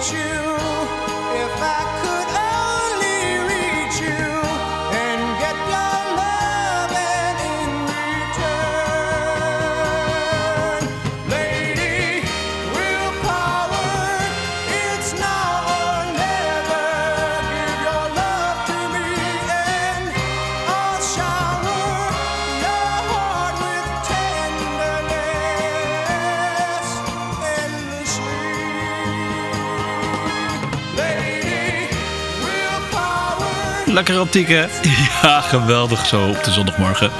you Lekker optiek, hè? Ja, geweldig zo op de zondagmorgen.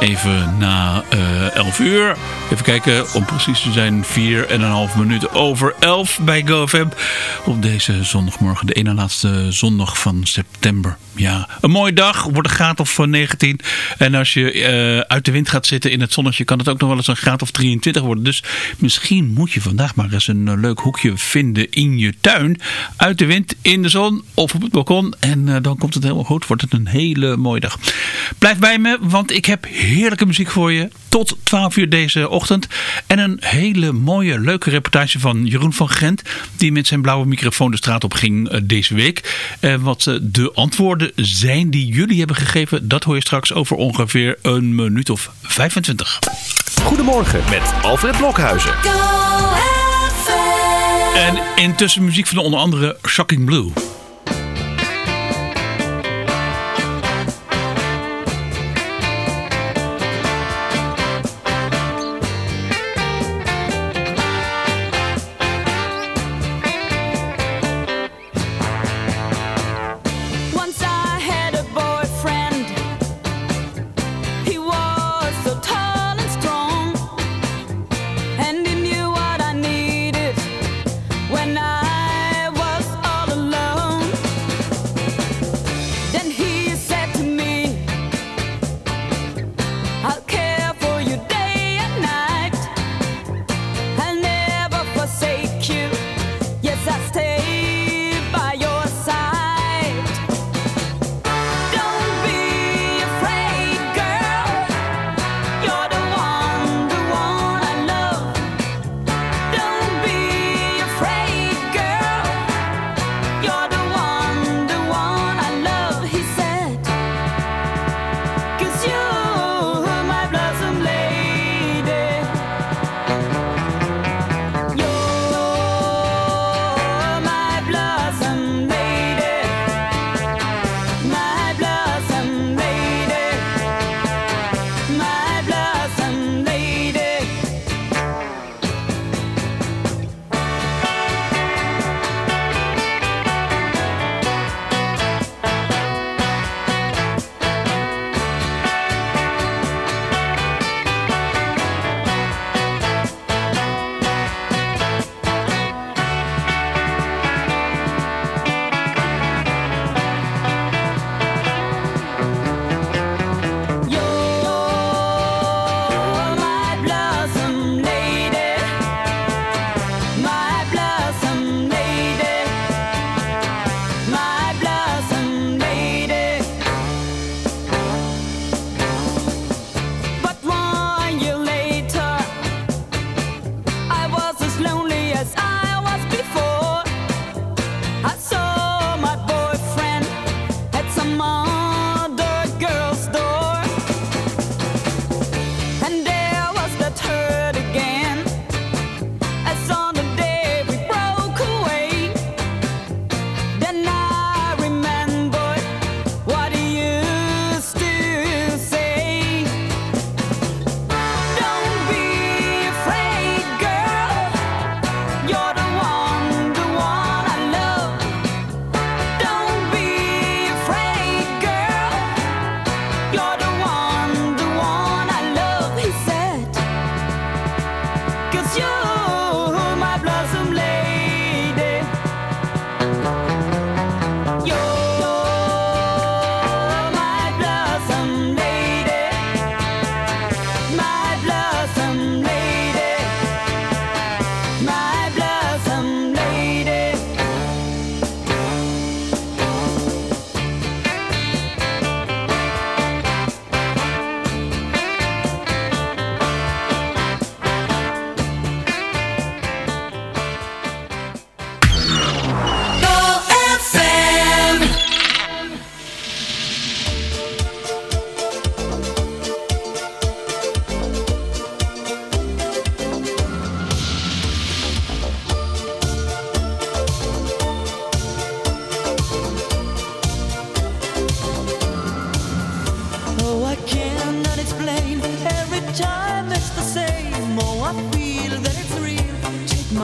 Even na eh 11 uur. Even kijken, om precies te zijn, 4,5 minuten over 11 bij GoFM. Op deze zondagmorgen, de ene laatste zondag van september. Ja, een mooie dag, wordt een graad of eh, 19. En als je eh, uit de wind gaat zitten in het zonnetje, kan het ook nog wel eens een graad of 23 worden. Dus misschien moet je vandaag maar eens een eh, leuk hoekje vinden in je tuin. Uit de wind, in de zon of op het balkon. En eh, dan komt het helemaal goed. Wordt het een hele mooie dag. Blijf bij me, want ik heb heerlijke muziek voor je. Tot 12 uur deze ochtend. En een hele mooie, leuke reportage van Jeroen van Gent. Die met zijn blauwe microfoon de straat op ging eh, deze week. Eh, wat eh, de antwoorden zijn die jullie hebben gegeven. Dat hoor je straks over ongeveer een minuut of 25. Goedemorgen met Alfred Blokhuizen. En intussen muziek van onder andere Shocking Blue.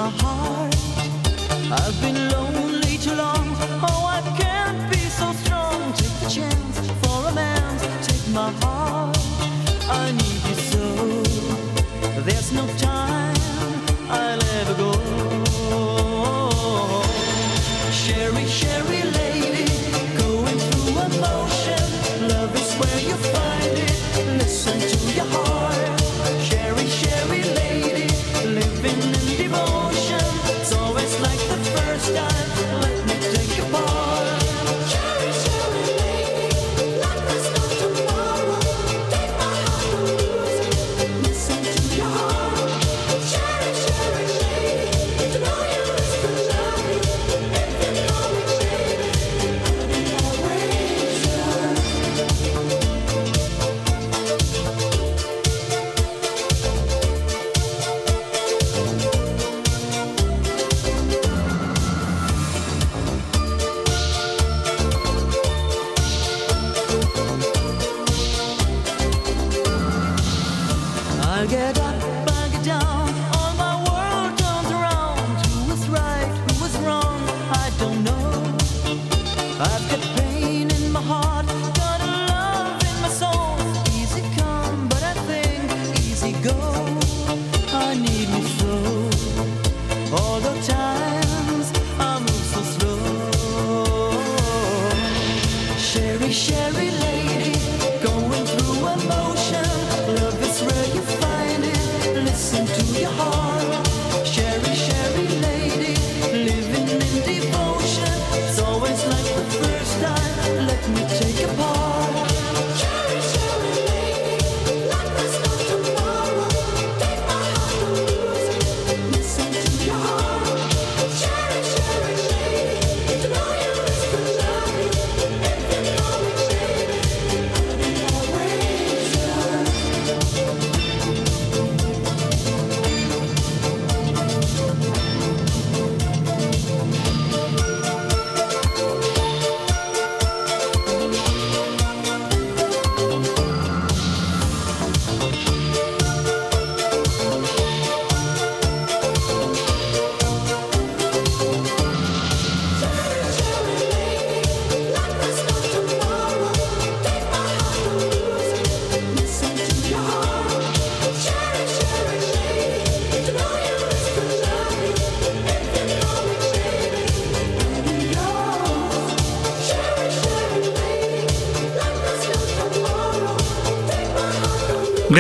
My heart. I've been lonely too long. Oh, I can't be so strong. Take the chance for a man. Take my heart. I need you so. There's no time. I'll ever go. Sherry, Sherry lady, going through. Love is where you find it. Listen to your heart.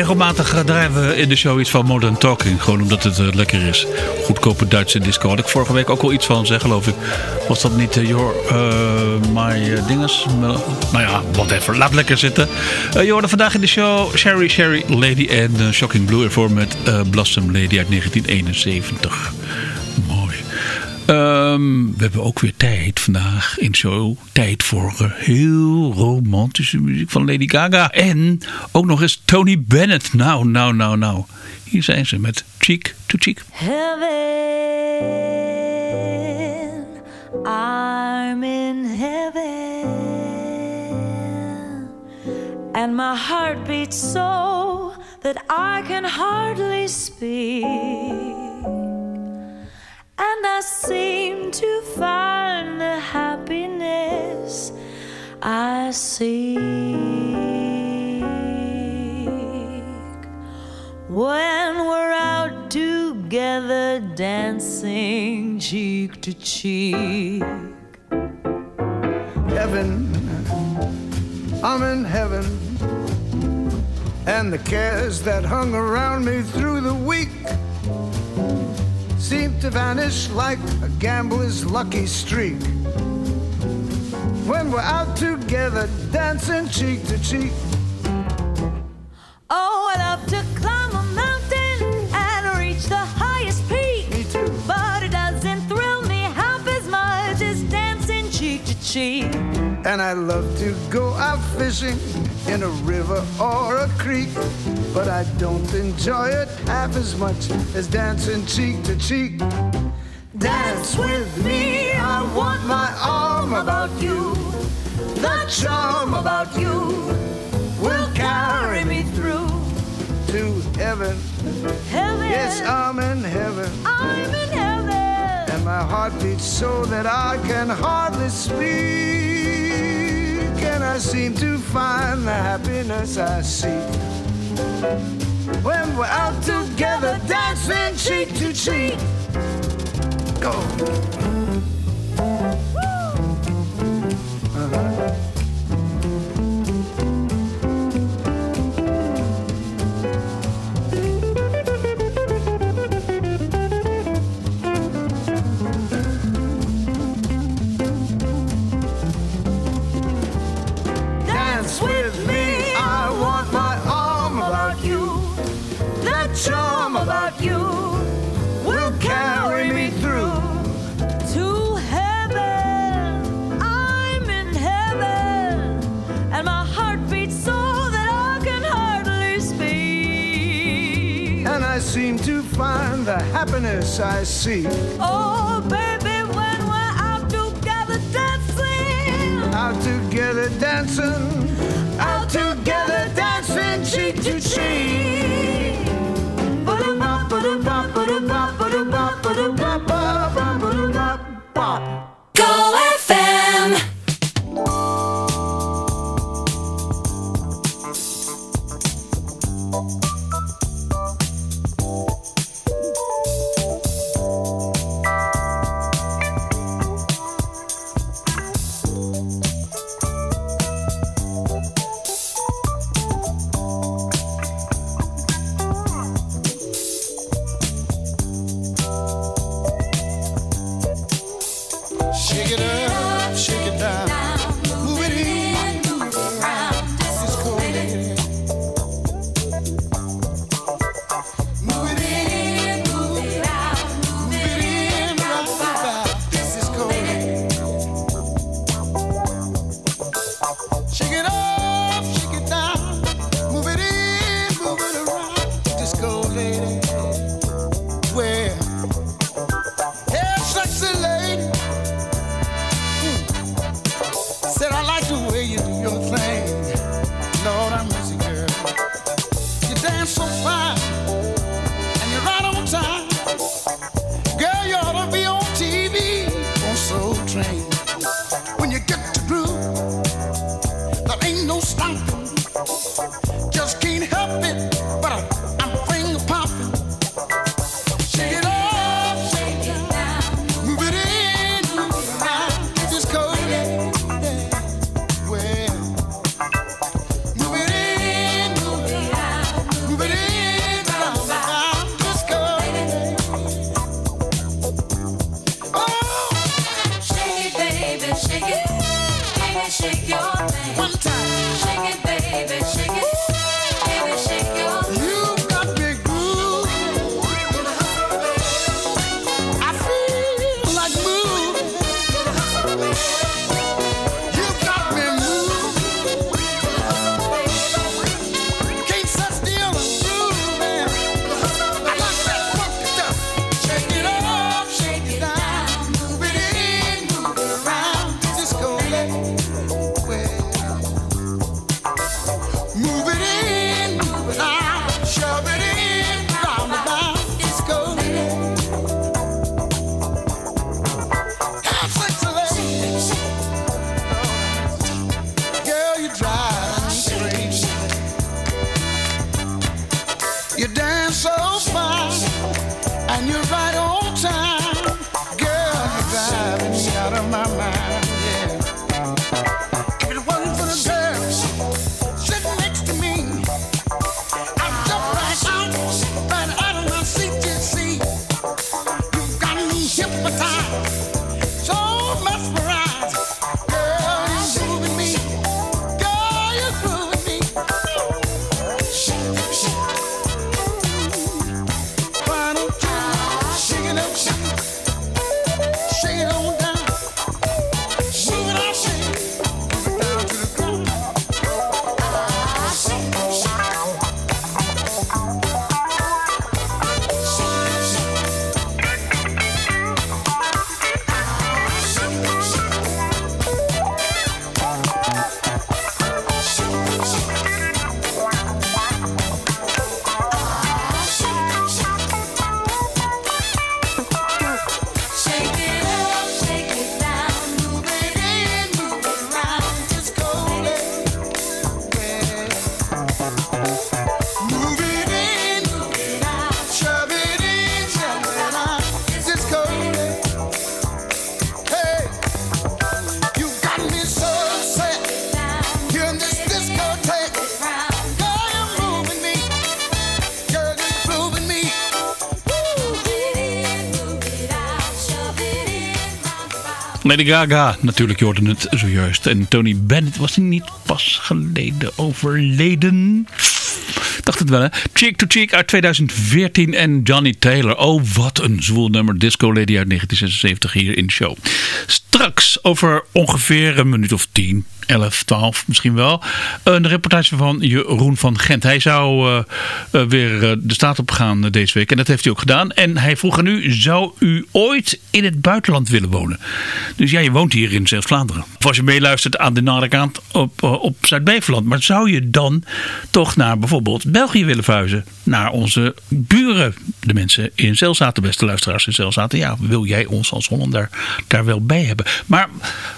Regelmatig eh, draaien we in de show iets van Modern Talking. Gewoon omdat het eh, lekker is. Goedkope Duitse disco. Had ik vorige week ook al iets van, zeg geloof ik. Was dat niet eh, Your uh, My eh, Dinges? Nou ja, whatever. Laat lekker zitten. Eh, je hoorde vandaag in de show Sherry Sherry Lady en eh, Shocking Blue ervoor met eh, Blossom Lady uit 1971. Mooi. Ehm, we hebben ook weer tijd vandaag in show. Tijd voor eh, heel romantische muziek van Lady Gaga. En ook nog eens Tony Bennett. Nou, nou, nou, nou. Hier zijn ze met Cheek to Cheek. Heaven, I'm in heaven, and my heart beats so that I can hardly speak. I seem to find the happiness I seek when we're out together dancing cheek to cheek. heaven. I'm in heaven. And the cares that hung around me through the week seem to vanish like a gambler's lucky streak. When we're out together dancing cheek to cheek. And I love to go out fishing in a river or a creek, but I don't enjoy it half as much as dancing cheek to cheek. Dance with me, I want my arm about you. The charm about you will carry me through to heaven. Heaven. Yes, I'm in heaven. I'm in heaven. And my heart beats so that I can hardly speak. I seem to find the happiness I seek. When we're out together, dancing cheek to cheek. Go. yes, I see. Oh, baby, when we're out together dancing, out together dancing, out, together, dancing cheek to cheek. Lady Gaga, natuurlijk, je hoorde het zojuist. En Tony Bennett was hij niet pas geleden overleden. Dacht het wel, hè? Cheek to Cheek uit 2014 en Johnny Taylor. Oh, wat een zwoel nummer. Disco Lady uit 1976 hier in de show. Straks, over ongeveer een minuut of 10, 11, 12 misschien wel. Een reportage van Jeroen van Gent. Hij zou eh, eh, weer eh, de staat op gaan deze week. En dat heeft hij ook gedaan. En hij vroeg aan u, zou u ooit in het buitenland willen wonen? Dus ja, je woont hier in Zeeuws-Vlaanderen. Of als je meeluistert aan de Narekant op, op Zuid-Beveland. Maar zou je dan toch naar bijvoorbeeld België willen vuizen? Naar onze buren, de mensen in Zelzaten, beste luisteraars in Zelzaten. Ja, wil jij ons als Hollander daar wel bij hebben? Maar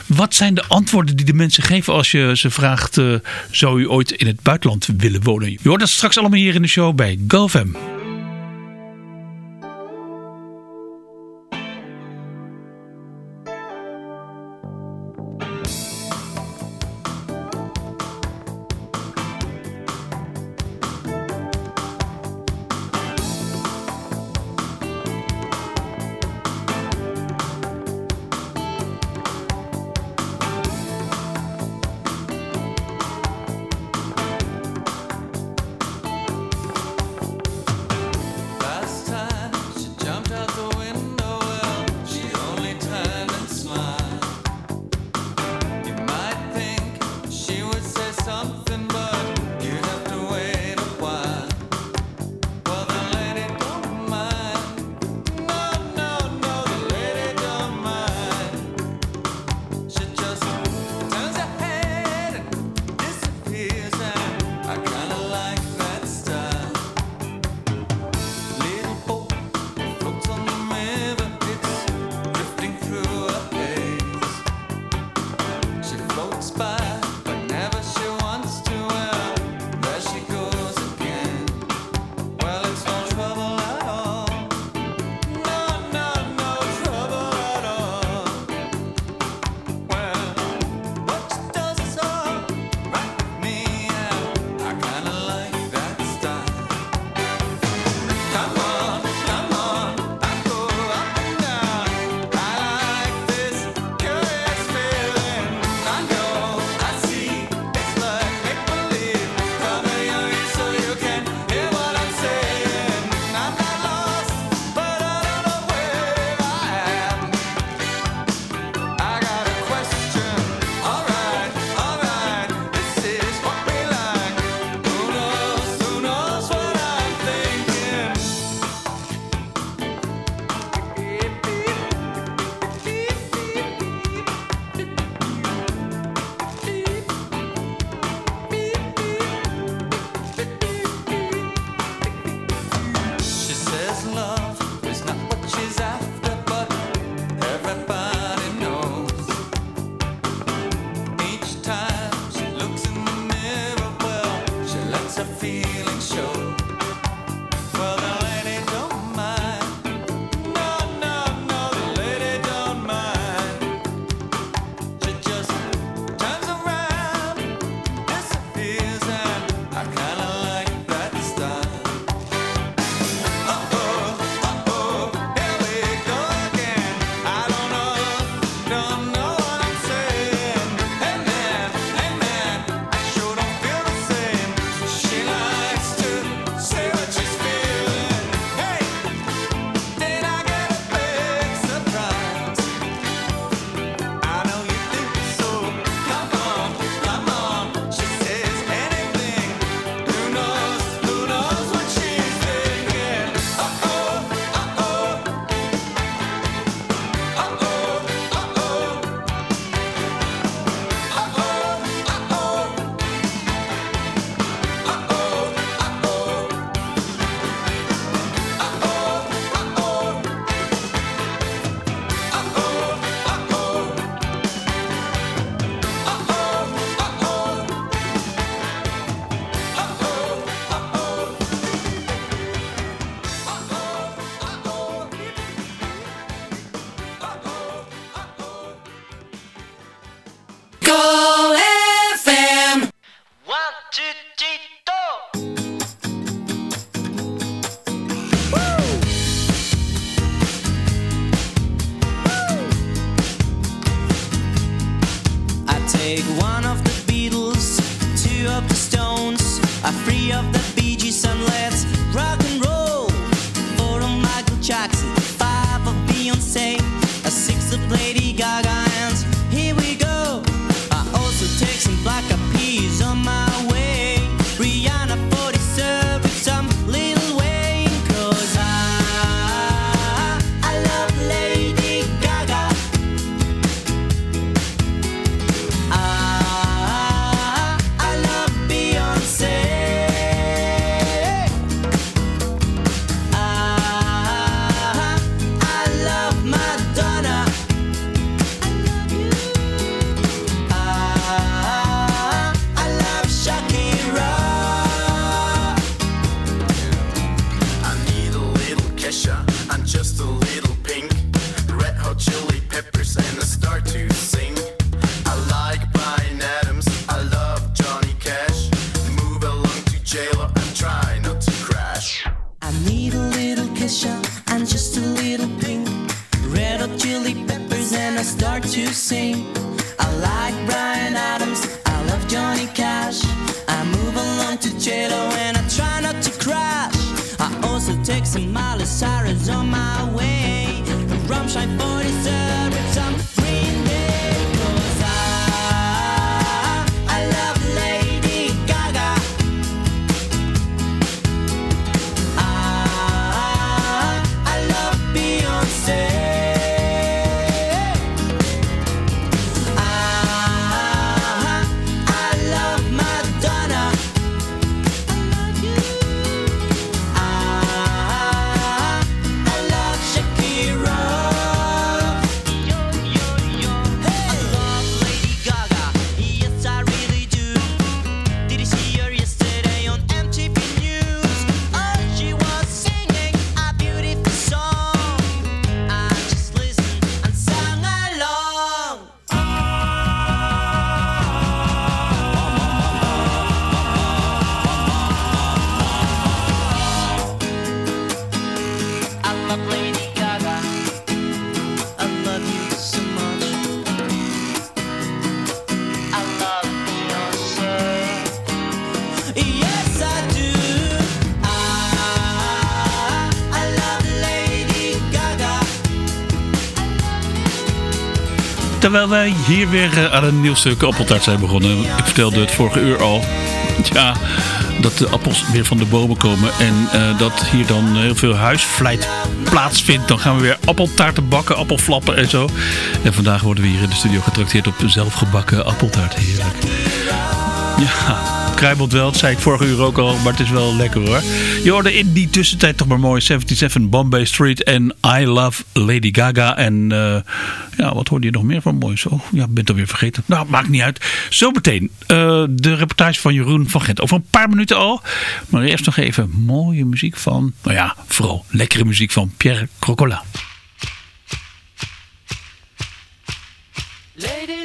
wat zijn de antwoorden die de mensen geven als je ze vraagt... eh, zou u ooit in het buitenland willen wonen? Je hoort dat straks allemaal hier in de show bij GoFam. Terwijl wij hier weer eh, aan een nieuw stuk appeltaart zijn begonnen. Ik vertelde het vorige uur al. Ja, dat de appels weer van de bomen komen. En eh, dat hier dan heel veel huisvlijt plaatsvindt. Dan gaan we weer appeltaarten bakken, appelflappen en zo. En vandaag worden we hier in de studio getrakteerd op zelfgebakken appeltaart. Heerlijk. Ja, kruimelt wel. Dat zei ik vorige uur ook al, maar het is wel lekker hoor. Je hoorde in die tussentijd toch maar mooi 77 Bombay Street en I Love Lady Gaga. En eh, ja, wat hoorde je nog meer van moois? Oh, ja, ben het alweer vergeten. Nou, maakt niet uit. Zometeen eh, de reportage van Jeroen van Gent. Over een paar minuten al. Maar eerst nog even mooie muziek van, nou ja, vooral lekkere muziek van Pierre Crocola. Lady,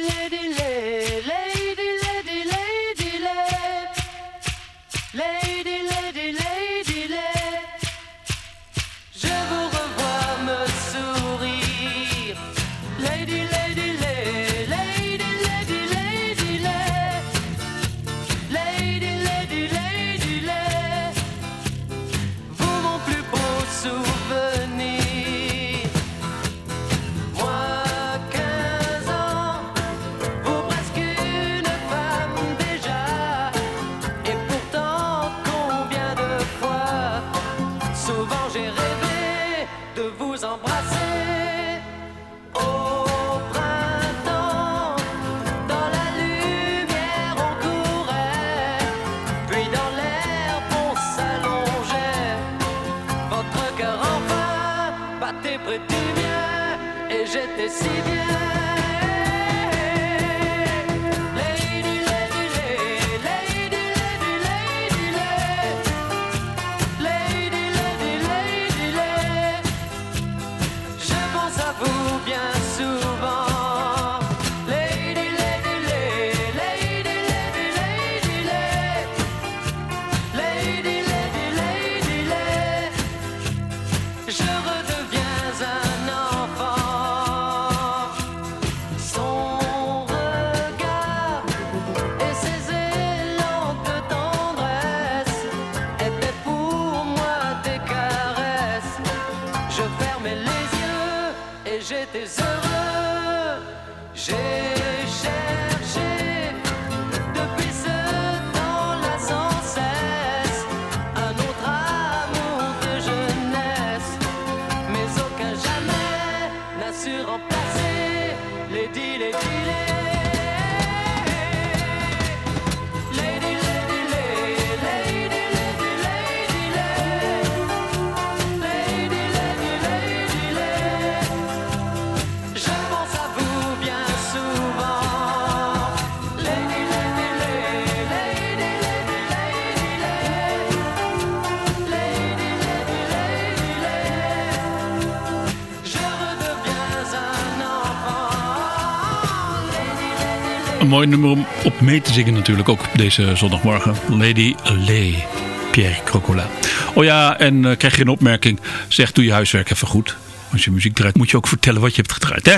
mooi nummer om op mee te zingen natuurlijk, ook deze zondagmorgen. Lady Lay, Pierre Crocola. Oh ja, en eh, krijg je een opmerking, zeg doe je huiswerk even goed. Als je muziek draait, moet je ook vertellen wat je hebt gedraaid. Hè?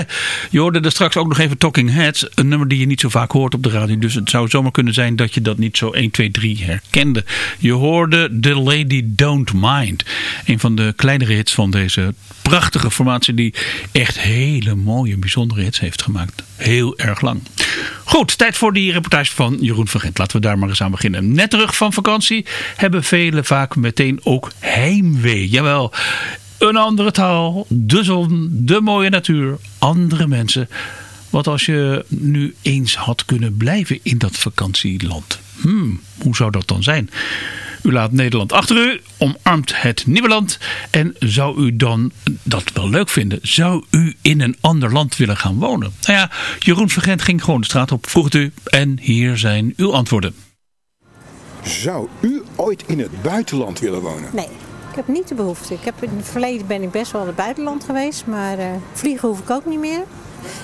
Je hoorde er straks ook nog even Talking Heads. Een nummer die je niet zo vaak hoort op de radio. Dus het zou zomaar kunnen zijn dat je dat niet zo 1, 2, 3 herkende. Je hoorde The Lady Don't Mind. Een van de kleinere hits van deze prachtige formatie. Die echt hele mooie, bijzondere hits heeft gemaakt. Heel erg lang. Goed, tijd voor die reportage van Jeroen van Gent. Laten we daar maar eens aan beginnen. Net terug van vakantie hebben velen vaak meteen ook heimwee. Jawel, een andere taal, de zon, de mooie natuur, andere mensen. Wat als je nu eens had kunnen blijven in dat vakantieland? Hmm, hoe zou dat dan zijn? U laat Nederland achter u, omarmt het nieuwe land. En zou u dan dat wel leuk vinden? Zou u in een ander land willen gaan wonen? Nou ja, Jeroen Vergent ging gewoon de straat op, vroeg het u. En hier zijn uw antwoorden. Zou u ooit in het buitenland willen wonen? Nee, ik heb niet de behoefte. Ik heb in het verleden ben ik best wel in het buitenland geweest, maar eh, vliegen hoef ik ook niet meer.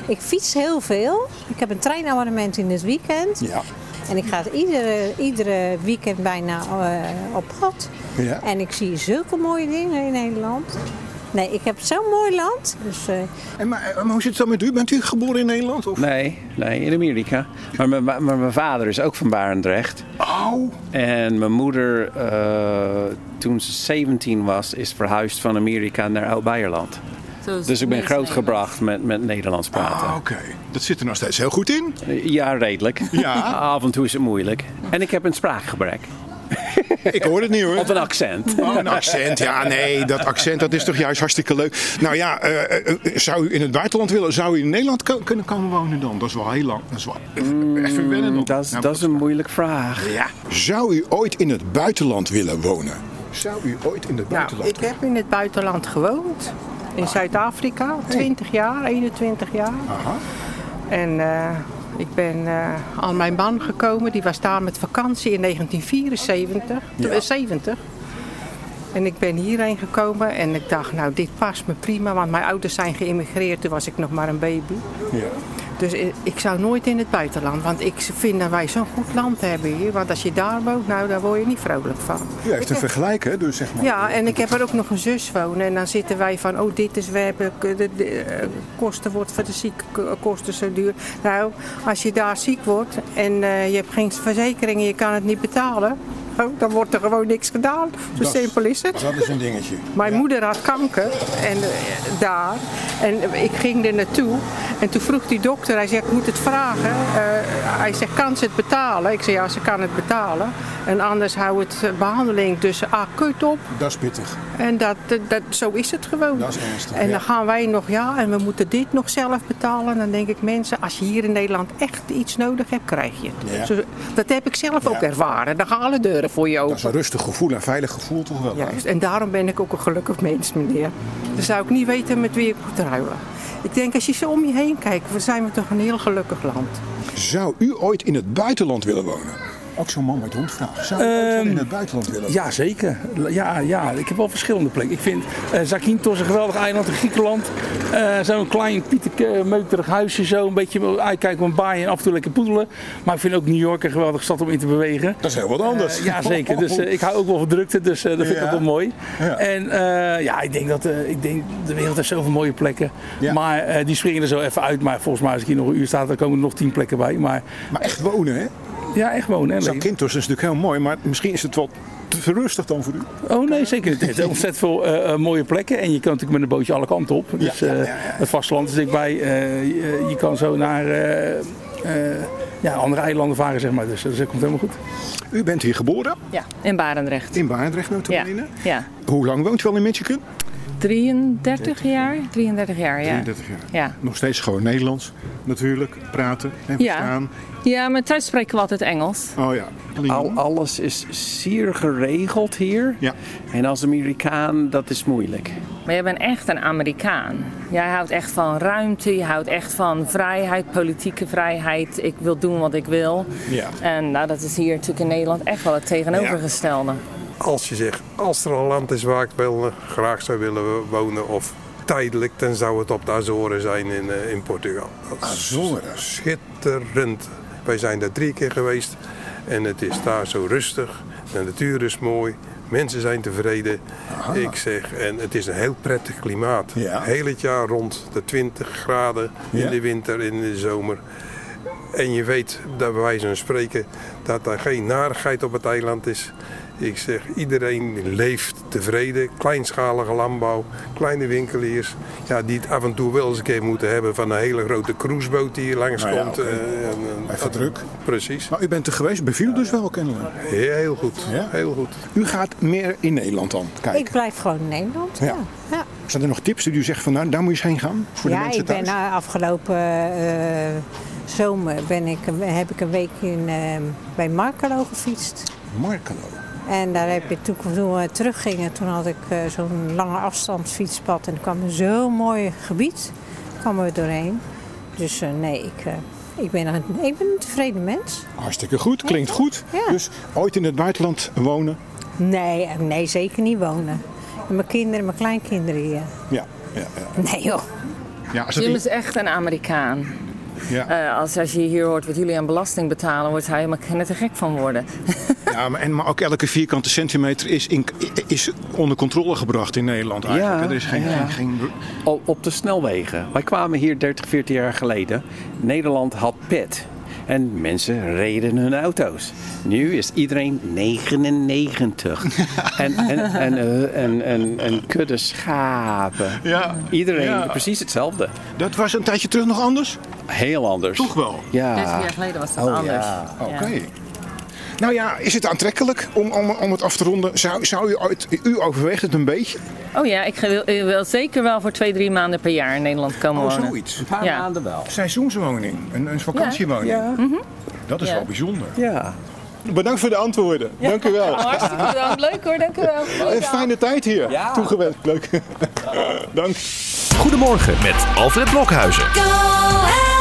Ik fiets heel veel. Ik heb een treinabonnement in het weekend. Ja. En ik ga iedere, iedere weekend bijna eh, op pad. Ja. En ik zie zulke mooie dingen in Nederland. Nee, ik heb zo'n mooi land. Dus eh, En maar, eh, maar hoe zit het dan met u? Bent u geboren in Nederland? Of? Nee, nee, in Amerika. Maar mijn, maar mijn vader is ook van Barendrecht. Oh, En mijn moeder, eh, toen ze 17 was, is verhuisd van Amerika naar Oud-Beierland. Dus ik ben grootgebracht met, met Nederlands praten. ah, oké. Dat zit er nog steeds heel goed in. Ja, redelijk. Ja. Af en toe is het moeilijk. En ik heb een spraakgebrek. Ik hoor het niet hoor. Of een accent. Oh, een accent. Ja, nee, dat accent dat is toch juist hartstikke leuk. Nou ja, eh, eh, eh, zou u in het buitenland willen? Zou u in Nederland ko- kunnen komen wonen dan? Dat is wel heel lang. Dat is wel even wennen nog. Mm, Dat is, Nou, dat is een moeilijke vraag. Ja. Zou u ooit in het buitenland willen wonen? Zou u ooit in het Nou, buitenland ik heb in het buitenland gewoond. In Zuid-Afrika, 20 jaar, 21 jaar. Aha. En eh, ik ben eh, aan mijn man gekomen. Die was daar met vakantie in 1974. Ja. eh, 70. En ik ben hierheen gekomen en ik dacht, nou dit past me prima. Want mijn ouders zijn geïmmigreerd, toen was ik nog maar een baby. Ja. Dus ik zou nooit in het buitenland. Want ik vind dat wij zo'n goed land hebben hier. Want als je daar woont, nou daar word je niet vrolijk van. U heeft een vergelijk, hè? Dus zeg maar. Ja, en ik heb er ook nog een zus wonen. En dan zitten wij van, oh dit is, we hebben, de, de, de, eh, kosten wordt voor de ziekenkosten zo duur. Nou, als je daar ziek wordt en eh, je hebt geen verzekering en je kan het niet betalen. Oh, dan wordt er gewoon niks gedaan. Zo Dat simpel is het. Dat is een dingetje. Mijn moeder had kanker en, eh, daar. En ik ging er naartoe. En toen vroeg die dokter, hij zegt, ik moet het vragen. Eh, hij zegt, kan ze het betalen? Ik zei, ja, ze kan het betalen. En anders hou het eh, behandeling dus acuut op. Dat is pittig. En dat, dat, zo is het gewoon. Dat is ernstig, En ja. dan gaan wij nog, ja, en we moeten dit nog zelf betalen. Dan denk ik, mensen, als je hier in Nederland echt iets nodig hebt, krijg je het. Ja. Zo- dat heb ik zelf ook ervaren. Dan gaan alle deuren voor je Dat is open. een rustig gevoel en veilig gevoel toch wel? Juist, en daarom ben ik ook een gelukkig mens, meneer. Dan zou ik niet weten met wie ik moet ruilen. Ik denk, als je zo om je heen kijkt, we zijn we toch een heel gelukkig land. Zou u ooit in het buitenland willen wonen? Ook zo'n man met hondvraag. Zou u ooit wel in het buitenland willen? Ja, zeker. Ja, ja, ik heb wel verschillende plekken. Ik vind eh Zakynthos een geweldig eiland in Griekenland. Eh, Zo'n klein, pieter, meuterig huisje zo. Een beetje uitkijken op een baai en af en toe lekker poedelen. Maar ik vind ook New York een geweldige stad om in te bewegen. Dat is heel wat anders. Eh, ja, zeker. Dus eh, ik hou ook wel van drukte, dus eh, dat vind ik ook wel mooi. Ja. En eh, ja, ik denk dat eh, ik denk, de wereld heeft zoveel mooie plekken. Ja. Maar eh, die springen er zo even uit. Maar volgens mij als ik hier nog een uur sta, dan komen er nog tien plekken bij. Maar Maar echt wonen, hè? Ja, echt wonen. Zakynthos is natuurlijk heel mooi, maar misschien is het wat te rustig dan voor u. Oh nee, zeker niet. Het heeft ontzettend veel eh, eh, mooie plekken. En je kan natuurlijk met een bootje alle kanten op. Dus Ja, ja, eh, ja, ja. het vasteland is dichtbij. Eh, je, je kan zo naar eh, eh, ja, andere eilanden varen, zeg maar. Dus, dus dat komt helemaal goed. U bent hier geboren, Ja, in Barendrecht. in Barendrecht notabene. Ja. Hoe lang woont u al in Michigan? 33 jaar? 33 jaar, ja. 33 jaar. Ja. Nog steeds gewoon Nederlands, natuurlijk. Praten en Ja. verstaan. Ja, maar thuis spreken we altijd Engels. Oh ja. Al, alles is zeer geregeld hier. Ja. En als Amerikaan, dat is moeilijk. Maar jij bent echt een Amerikaan. Jij houdt echt van ruimte, je houdt echt van vrijheid, politieke vrijheid. Ik wil doen wat ik wil. Ja. En nou, dat is hier natuurlijk in Nederland echt wel het tegenovergestelde. Als je zegt, als er een land is waar ik wel eh, graag zou willen wonen of tijdelijk, dan zou het op de Azoren zijn in, eh, in Portugal. Dat Azoren? Schitterend. Wij zijn daar drie keer geweest en het is daar zo rustig. De natuur is mooi, Mensen zijn tevreden. Ik zeg, en het is een heel prettig klimaat. Heel het jaar rond de 20 graden in de winter, in de zomer. En je weet, dat bij wijze van spreken, dat er geen narigheid op het eiland is. Ik zeg, iedereen leeft tevreden. Kleinschalige landbouw, kleine winkeliers. Ja, die het af en toe wel eens een keer moeten hebben van een hele grote cruiseboot die hier langskomt. Nou ja, oké. Eh, en, Even druk. Precies. Maar u bent er geweest, beviel dus wel kennelijk. Heel goed, heel goed. U gaat meer in Nederland dan kijken. Ik blijf gewoon in Nederland. Ja. Ja. Ja. Zijn er nog tips die u zegt van nou, daar moet je eens heen gaan? Voor de ja, mensen ik ben thuis? na afgelopen eh, zomer ben ik, heb ik een week in, eh, bij Markelo gefietst. Markelo. En daar heb ik toen, toen we teruggingen, toen had ik eh, zo'n lange afstandsfietspad en er kwam een zo'n mooi gebied. Kwamen we doorheen. Dus eh, nee, ik, eh, ik, ben een, ik ben een tevreden mens. Hartstikke goed, klinkt goed. Ja. Dus ooit in het buitenland wonen? Nee, nee, zeker niet wonen. En mijn kinderen, mijn kleinkinderen hier. Ja. ja, ja. Nee joh. Ja, Jim is echt een Amerikaan. Ja. Eh, als, als je hier hoort wat jullie aan belasting betalen, wordt hij helemaal net te gek van worden. Ja, maar, en, maar ook elke vierkante centimeter is, in, is onder controle gebracht in Nederland eigenlijk. Ja, Er is geen, ja. geen, geen... Op, op de snelwegen. Wij kwamen hier 30, 40 jaar geleden. Nederland had pit. En mensen reden hun auto's. Nu is iedereen 99. en, en, en, eh, en, en, en kudde schapen. Ja. Iedereen Ja. precies hetzelfde. Dat was een tijdje terug nog anders? Heel anders. Toch wel? Ja. 30 jaar geleden was dat Oh, anders. ja. Oké. Nou ja, is het aantrekkelijk om, om, om het af te ronden? Zou, zou u, ooit, u overweegt het een beetje? Oh ja, ik wil, ik wil zeker wel voor twee, drie maanden per jaar in Nederland komen Oh, wonen. zoiets. Een paar Ja. maanden wel. Seizoenswoning, een, een vakantiewoning. Ja. Dat is Ja. wel bijzonder. Ja. Bedankt voor de antwoorden. Dank u wel. Oh, hartstikke bedankt. Leuk hoor, dank u wel. Een fijne tijd hier. Ja. Toegewenst. Leuk. Dank. Goedemorgen met Alfred Blokhuizen. Go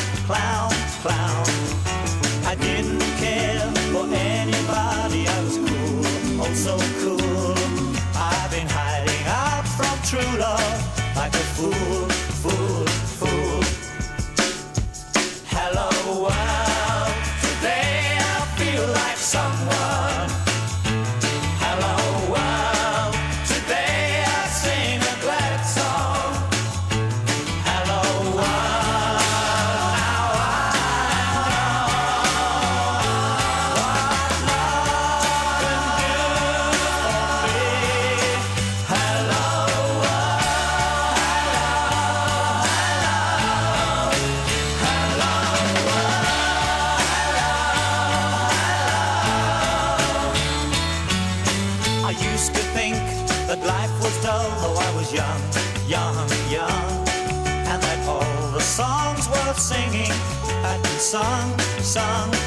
fool, had been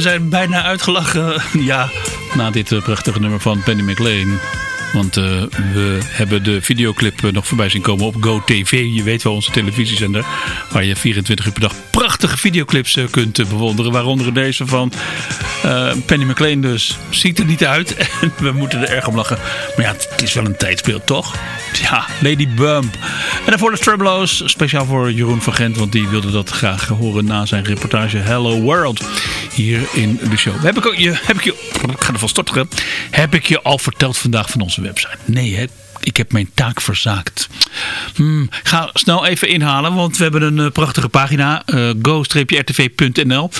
We zijn bijna uitgelachen. Ja, na dit eh, prachtige nummer van Penny McLean. Want eh, we hebben de videoclip eh, nog voorbij zien komen op GoTV. Je weet wel, onze televisiezender. Waar je 24 uur per dag prachtige videoclips kunt bewonderen. Waaronder deze van eh, Penny McLean dus. Ziet er niet uit. En we moeten er erg om lachen. Maar ja, het is wel een tijdsbeeld, toch? Ja, Lady Bump. En daarvoor de Tremolo's. Speciaal voor Jeroen van Gent. Want die wilde dat graag horen na zijn reportage Hello World. Hier in de show. Heb ik, je, heb ik je... Ga ervan stotteren. Heb ik je al verteld vandaag van onze website? Nee, hè? Ik heb mijn taak verzaakt. Hmm, ga snel even inhalen, want we hebben een eh, prachtige pagina. eh, go-rtv.nl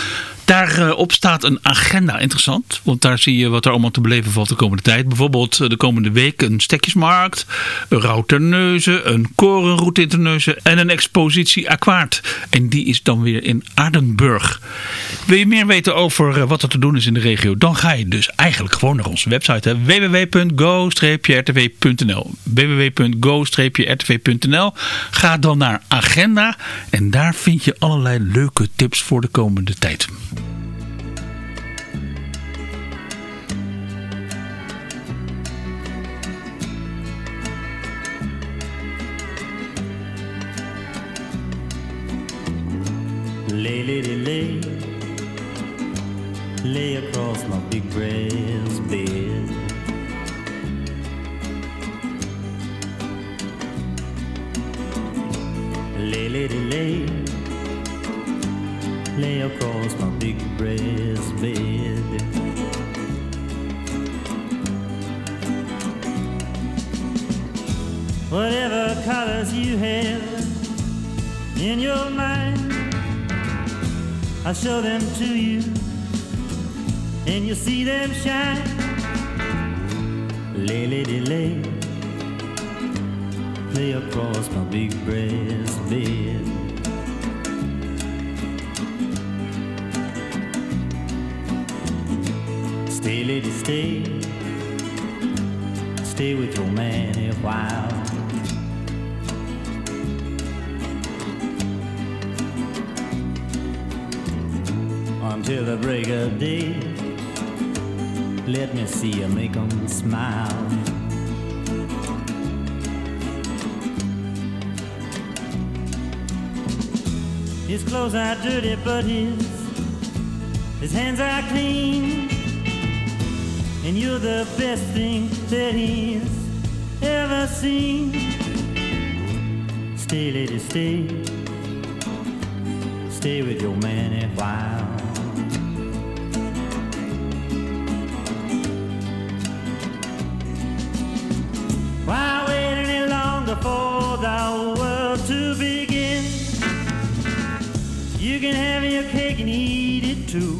Daarop staat een agenda. Interessant, want daar zie je wat er allemaal te beleven valt de komende tijd. Bijvoorbeeld eh, de komende week een stekjesmarkt, een Routerneuzen, een korenroute in Terneuzen en een expositie aquaart. En die is dan weer in Aardenburg. Wil je meer weten over eh, wat er te doen is in de regio? Dan ga je dus eigenlijk gewoon naar onze website www.go-rtv.nl www.go-rtv.nl Ga dan naar agenda en daar vind je allerlei leuke tips voor de komende tijd. Lady, lay, lay across my big brass bed. Lay, lady, lay, lay across my big brass bed. Whatever colors you have in your mind. I show them to you, and you see them shine Lay, lady, lay. Lay across my big breast bed. Stay, lady, stay. Stay with your man a while. Let me see you make 'em smile. His clothes are dirty, but his his hands are clean. And you're the best thing that he's ever seen. Stay, lady, stay. Stay with your man a while. Can have your cake and eat it too.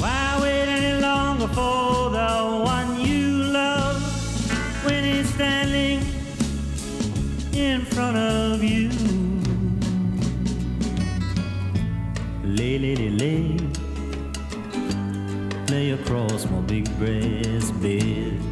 Why wait any longer for the one you love when he's standing in front of you? Lay, lady, lay, lay across my big breast bed.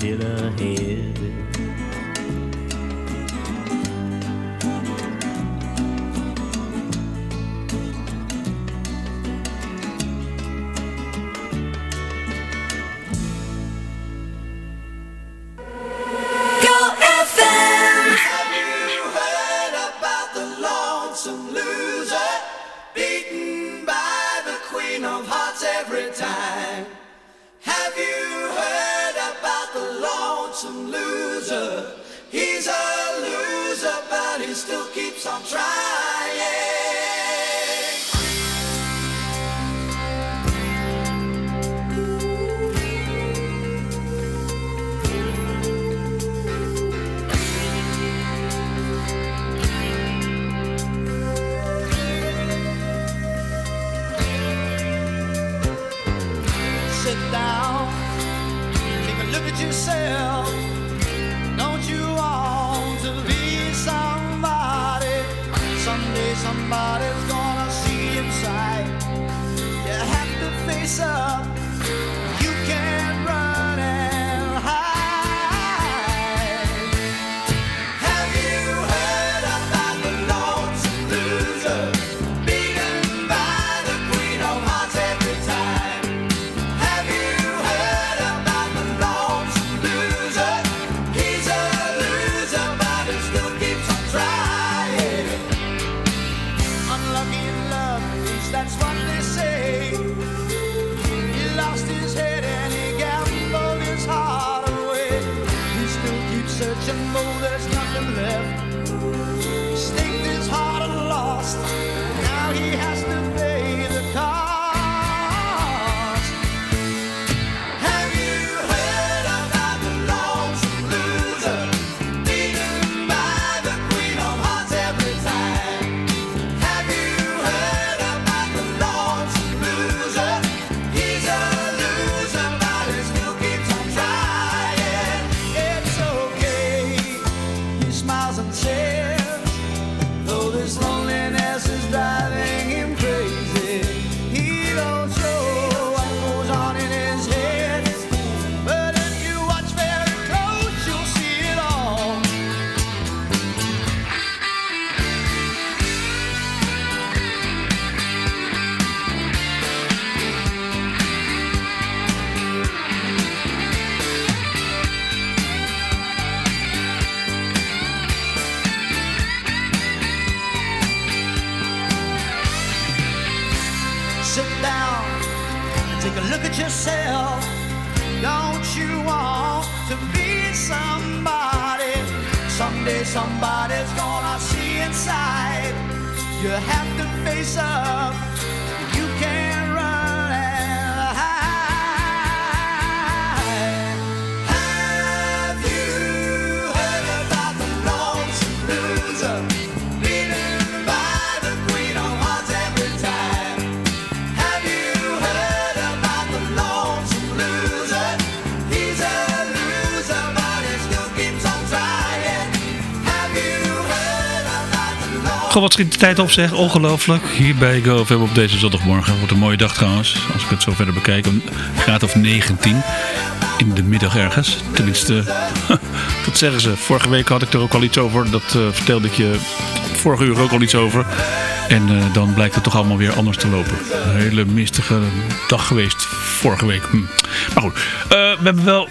still ahead. Face up. Yourself. Don't you want to be somebody? Someday somebody's gonna see inside. You have to face up. Wat schiet de tijd op zeg. Ongelooflijk. Hier bij GoFM op deze zondagmorgen. Wordt een mooie dag trouwens. Als ik het zo verder bekijk. Een graad of 19. In de middag ergens. Tenminste, dat zeggen ze. Vorige week had ik er ook al iets over. Dat eh, vertelde ik je vorige uur ook al iets over. En eh, dan blijkt het toch allemaal weer anders te lopen. Een hele mistige dag geweest vorige week. Hm. Maar goed, eh, we hebben wel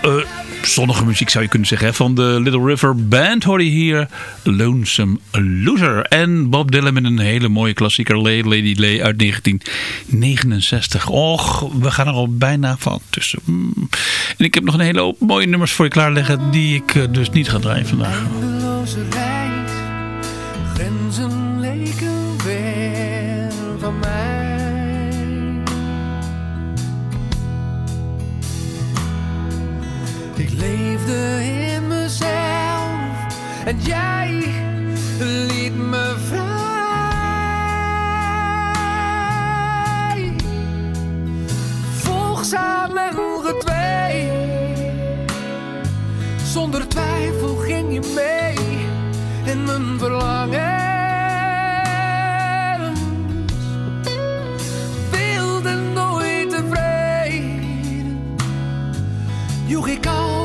zonnige muziek zou je kunnen zeggen. Van de Little River Band hoor je hier Lonesome Loser. En Bob Dylan met een hele mooie klassieker Lay Lady Lay uit 1969. Och, we gaan er al bijna van tussen. Hmm. En ik heb nog een hele hoop mooie nummers voor je klaarleggen die ik eh, dus niet ga draaien vandaag. Leefde in mezelf en jij liet me vrij. Volgzaam en gedwee. Zonder twijfel ging je mee in mijn verlangen. Joeg ik al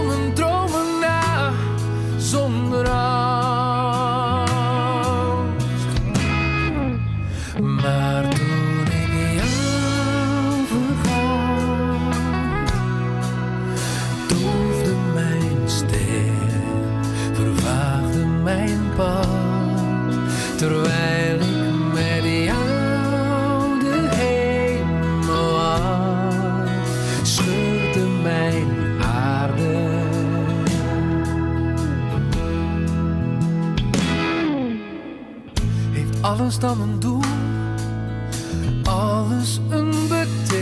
dan een? Alles een betekenis?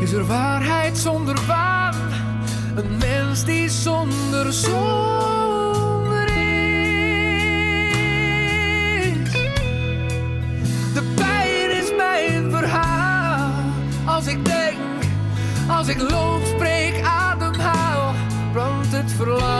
Is er waarheid zonder waan? Een mens die zonder zonder is. De pijn is mijn verhaal. Als ik denk, als ik loop, brandt het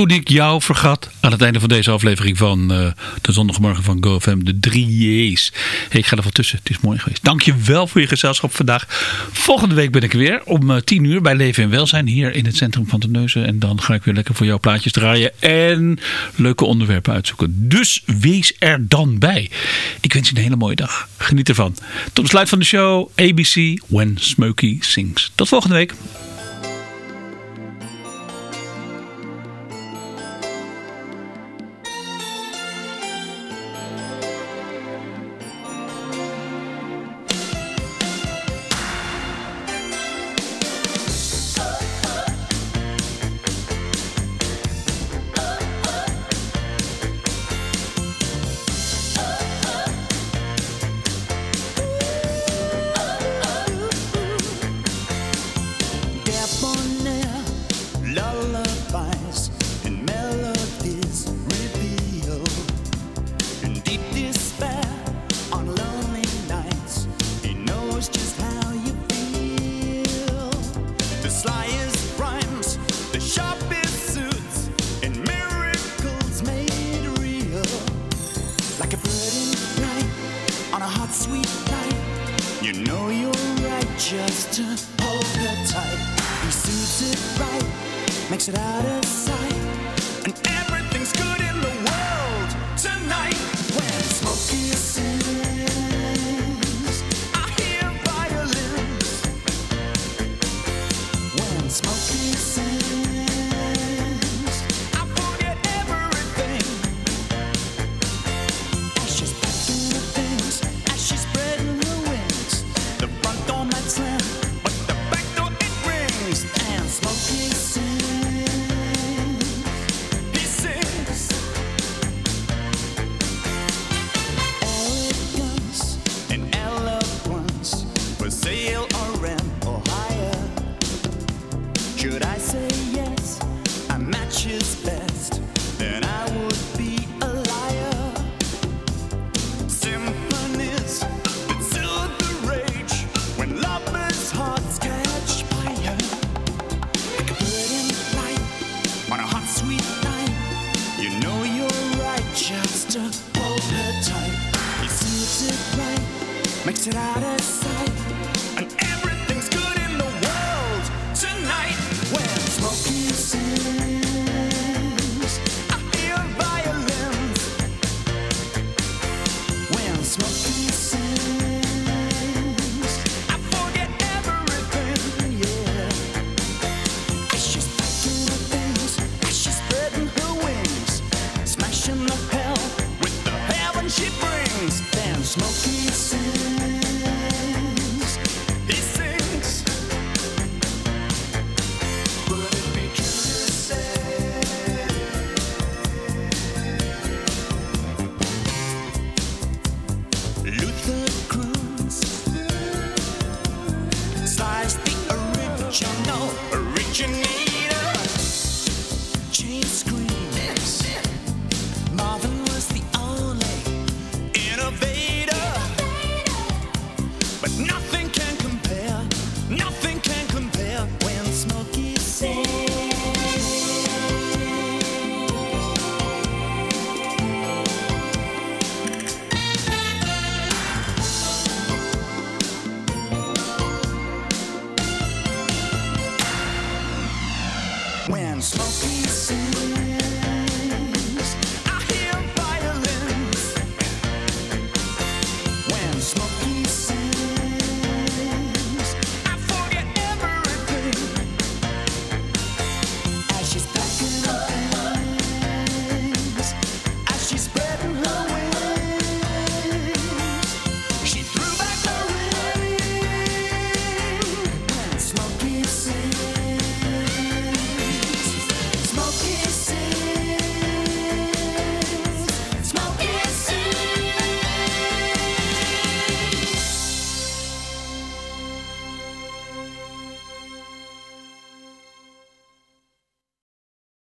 Toen ik jou vergat aan het einde van deze aflevering van eh, de zondagmorgen van GoFM, de drie J's. Hey, ik ga er van tussen, het is mooi geweest. Dankjewel voor je gezelschap vandaag. Volgende week ben ik er weer om eh, 10 uur bij Leven en Welzijn hier in het centrum van de Neuzen. En dan ga ik weer lekker voor jou plaatjes draaien en leuke onderwerpen uitzoeken. Dus wees er dan bij. Ik wens je een hele mooie dag. Geniet ervan. Tot besluit van de show ABC When Smokey Sings. Tot volgende week.